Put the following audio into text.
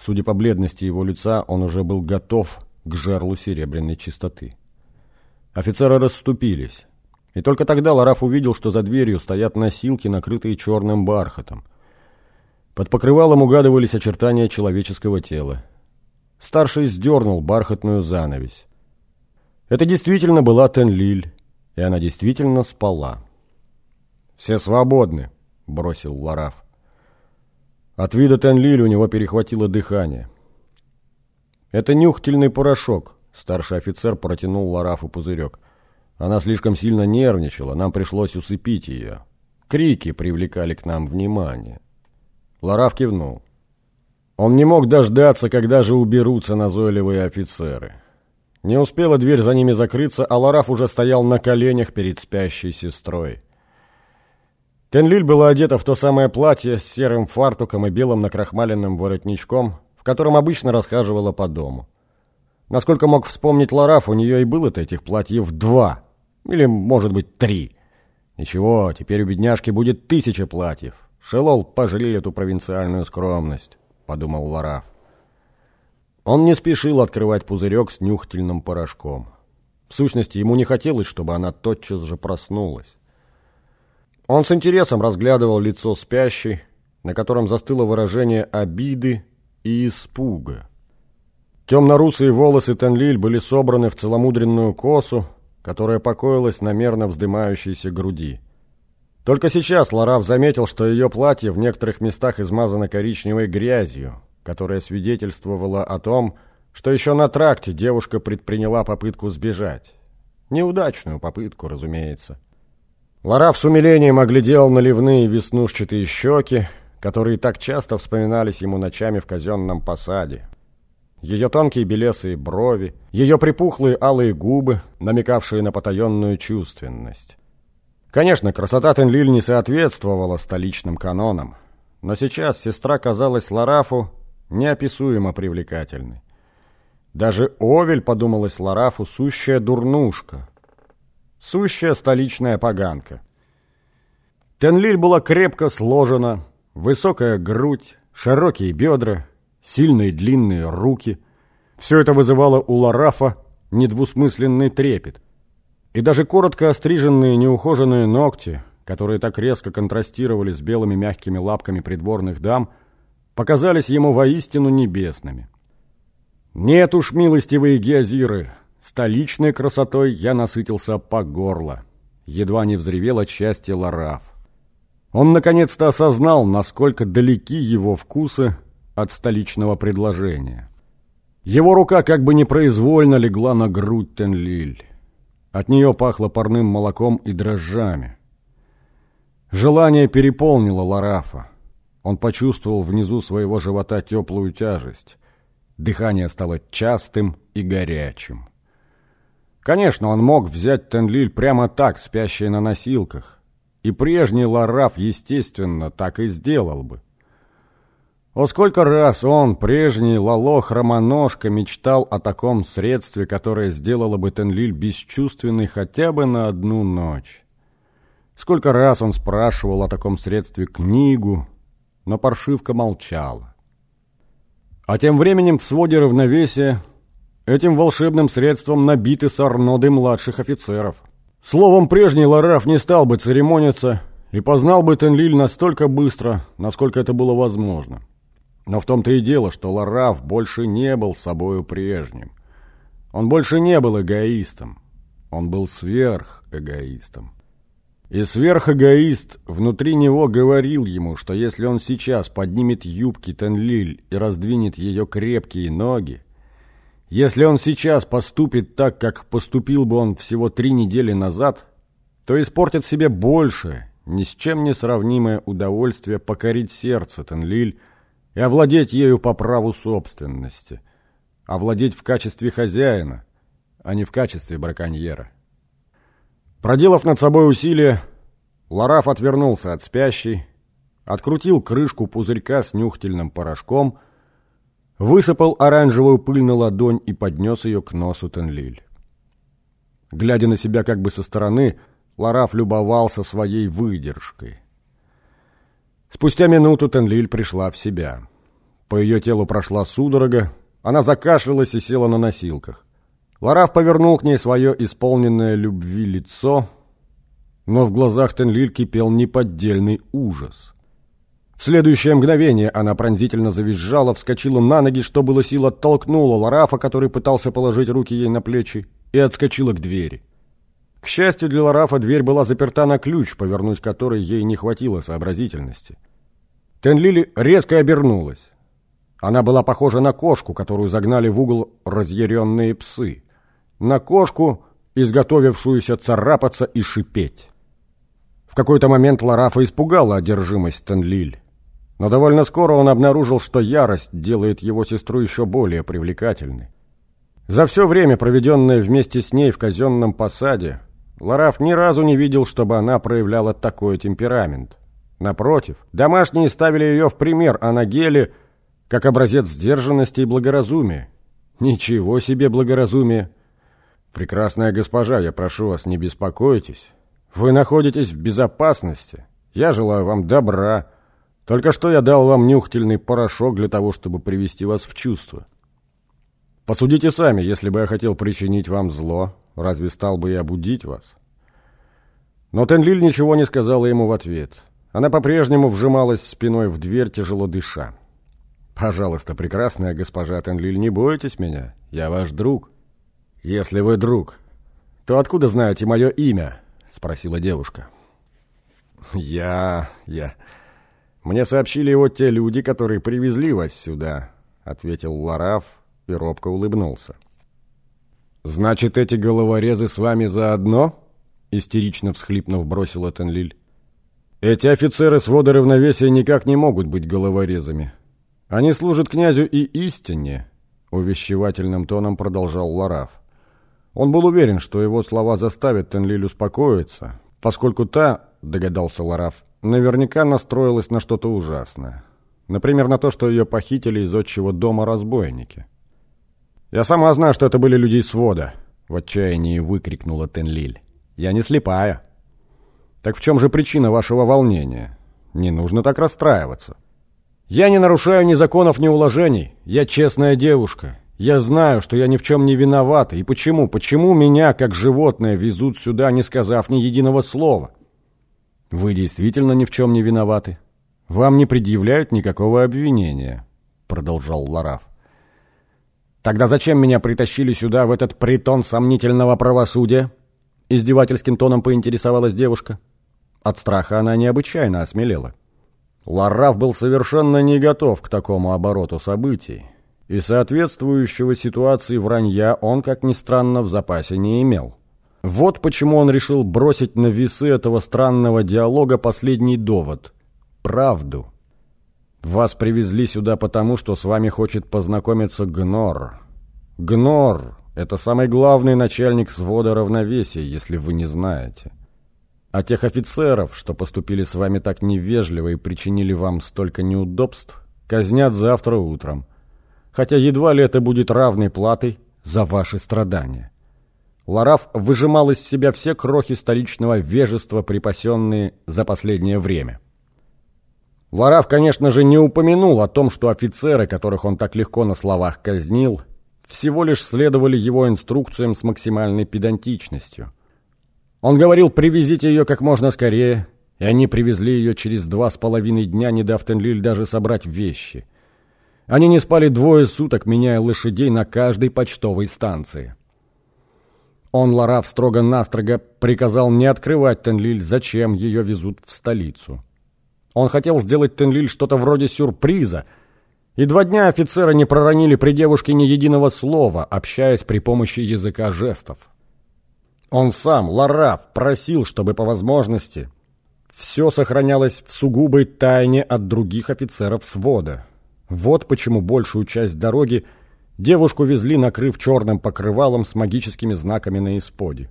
Судя по бледности его лица, он уже был готов к жерлу серебряной чистоты. Офицеры расступились. И только тогда Лараф увидел, что за дверью стоят носилки, накрытые черным бархатом. Под покрывалом угадывались очертания человеческого тела. Старший сдернул бархатную занавесь. Это действительно была Тенлиль, и она действительно спала. «Все свободны», — бросил Лараф. От вида Тенлиль у него перехватило дыхание. «Это нюхательный порошок», — старший офицер протянул Ларафу пузырек. «Она слишком сильно нервничала, нам пришлось усыпить ее. Крики привлекали к нам внимание». Лараф кивнул. Он не мог дождаться, когда же уберутся назойливые офицеры. Не успела дверь за ними закрыться, а Лараф уже стоял на коленях перед спящей сестрой. Тенлиль была одета в то самое платье с серым фартуком и белым накрахмаленным воротничком, в котором обычно расхаживала по дому. Насколько мог вспомнить Лараф, у нее и было-то этих платьев два, или, может быть, три. Ничего, теперь у бедняжки будет тысяча платьев. Шелол пожалел эту провинциальную скромность, подумал Лараф. Он не спешил открывать пузырек с нюхательным порошком. В сущности, ему не хотелось, чтобы она тотчас же проснулась. Он с интересом разглядывал лицо спящей, на котором застыло выражение обиды и испуга. Темно-русые волосы Тенлиль были собраны в целомудренную косу, которая покоилась на мерно вздымающейся груди. Только сейчас Лараф заметил, что ее платье в некоторых местах измазано коричневой грязью, которая свидетельствовала о том, что еще на тракте девушка предприняла попытку сбежать. Неудачную попытку, разумеется. Лараф с умилением оглядел наливные веснушчатые щеки, которые так часто вспоминались ему ночами в казенном посаде. Ее тонкие белесые брови, ее припухлые алые губы, намекавшие на потаенную чувственность. Конечно, красота Тенлиль не соответствовала столичным канонам, но сейчас сестра казалась Ларафу неописуемо привлекательной. Даже Овель подумалась Ларафу сущая дурнушка, сущая столичная поганка. Тенлиль была крепко сложена, высокая грудь, широкие бедра, сильные длинные руки. Все это вызывало у Ларафа недвусмысленный трепет – и даже коротко остриженные неухоженные ногти, которые так резко контрастировали с белыми мягкими лапками придворных дам, показались ему воистину небесными. Нет уж, милостивые геозиры, столичной красотой я насытился по горло. Едва не взревел от счастья Лараф. Он наконец-то осознал, насколько далеки его вкусы от столичного предложения. Его рука как бы непроизвольно легла на грудь Тенлиль. От нее пахло парным молоком и дрожжами. Желание переполнило Ларафа. Он почувствовал внизу своего живота теплую тяжесть. Дыхание стало частым и горячим. Конечно, он мог взять Тенлиль прямо так, спящей на носилках. И прежний Лараф, естественно, так и сделал бы. О, сколько раз он, прежний Лало Хромоножка, мечтал о таком средстве, которое сделало бы Тенлиль бесчувственной хотя бы на одну ночь. Сколько раз он спрашивал о таком средстве книгу, но паршивка молчала. А тем временем в своде равновесия этим волшебным средством набиты сорноды младших офицеров. Словом, прежний Лараф не стал бы церемониться и познал бы Тенлиль настолько быстро, насколько это было возможно. Но в том-то и дело, что Лараф больше не был собою прежним. Он больше не был эгоистом. Он был сверхэгоистом. И сверхэгоист внутри него говорил ему, что если он сейчас поднимет юбки Тенлиль и раздвинет ее крепкие ноги, если он сейчас поступит так, как поступил бы он всего три недели назад, то испортит себе больше, ни с чем не сравнимое удовольствие покорить сердце Тенлиль и овладеть ею по праву собственности, овладеть в качестве хозяина, а не в качестве браконьера. Проделав над собой усилие, Лараф отвернулся от спящей, открутил крышку пузырька с нюхательным порошком, высыпал оранжевую пыль на ладонь и поднес ее к носу Тенлиль. Глядя на себя как бы со стороны, Лараф любовался своей выдержкой. Спустя минуту Тенлиль пришла в себя. По ее телу прошла судорога, она закашлялась и села на носилках. Лараф повернул к ней свое исполненное любви лицо, но в глазах Тенлиль кипел неподдельный ужас. В следующее мгновение она пронзительно завизжала, вскочила на ноги, что было сил, оттолкнула Ларафа, который пытался положить руки ей на плечи, и отскочила к двери. К счастью для Ларафа, дверь была заперта на ключ, повернуть который ей не хватило сообразительности. Тенлили резко обернулась. Она была похожа на кошку, которую загнали в угол разъяренные псы. На кошку, изготовившуюся царапаться и шипеть. В какой-то момент Ларафа испугала одержимость Тенлиль. Но довольно скоро он обнаружил, что ярость делает его сестру еще более привлекательной. За все время, проведенное вместе с ней в казенном посаде, Лараф ни разу не видел, чтобы она проявляла такой темперамент. Напротив, домашние ставили ее в пример, а на геле как образец сдержанности и благоразумия. Ничего себе благоразумие! Прекрасная госпожа, я прошу вас, не беспокойтесь. Вы находитесь в безопасности. Я желаю вам добра. Только что я дал вам нюхательный порошок для того, чтобы привести вас в чувство. Посудите сами, если бы я хотел причинить вам зло, разве стал бы я будить вас? Но Тенлиль ничего не сказала ему в ответ. Она по-прежнему вжималась спиной в дверь, тяжело дыша. «Пожалуйста, прекрасная госпожа Тенлиль, не бойтесь меня. Я ваш друг». «Если вы друг, то откуда знаете мое имя?» — спросила девушка. «Я... я...» «Мне сообщили его те люди, которые привезли вас сюда», — ответил Лараф и робко улыбнулся. «Значит, эти головорезы с вами заодно?» — истерично всхлипнув, бросила Тенлиль. «Эти офицеры свода равновесия никак не могут быть головорезами. Они служат князю и истине», — увещевательным тоном продолжал Лараф. Он был уверен, что его слова заставят Тенлиль успокоиться, поскольку та, догадался Лараф, наверняка настроилась на что-то ужасное. Например, на то, что ее похитили из отчего дома разбойники. «Я сама знаю, что это были люди свода», — в отчаянии выкрикнула Тенлиль. «Я не слепая». «Так в чем же причина вашего волнения? Не нужно так расстраиваться». «Я не нарушаю ни законов, ни уложений. Я честная девушка. Я знаю, что я ни в чем не виновата. И почему? Почему меня, как животное, везут сюда, не сказав ни единого слова?» «Вы действительно ни в чем не виноваты. Вам не предъявляют никакого обвинения», — продолжал Лараф. «Тогда зачем меня притащили сюда, в этот притон сомнительного правосудия?» Издевательским тоном поинтересовалась девушка. От страха она необычайно осмелела. Лараф был совершенно не готов к такому обороту событий, и соответствующего ситуации вранья он, как ни странно, в запасе не имел. Вот почему он решил бросить на весы этого странного диалога последний довод – правду. Вас привезли сюда потому, что с вами хочет познакомиться Гнор. Гнор – это самый главный начальник свода равновесия, если вы не знаете. А тех офицеров, что поступили с вами так невежливо и причинили вам столько неудобств, казнят завтра утром. Хотя едва ли это будет равной платой за ваши страдания. Лараф выжимал из себя все крохи столичного вежества, припасенные за последнее время. Лараф, конечно же, не упомянул о том, что офицеры, которых он так легко на словах казнил, всего лишь следовали его инструкциям с максимальной педантичностью. Он говорил «привезите ее как можно скорее», и они привезли ее через два с половиной дня, не дав Тенлиль даже собрать вещи. Они не спали двое суток, меняя лошадей на каждой почтовой станции. Он, Лараф, строго-настрого приказал не открывать Тенлиль, зачем ее везут в столицу. Он хотел сделать Тенлиль что-то вроде сюрприза, и два дня офицера не проронили при девушке ни единого слова, общаясь при помощи языка жестов. Он сам, Лараф, просил, чтобы по возможности все сохранялось в сугубой тайне от других офицеров свода. Вот почему большую часть дороги – Девушку везли, накрыв черным покрывалом с магическими знаками на исподе.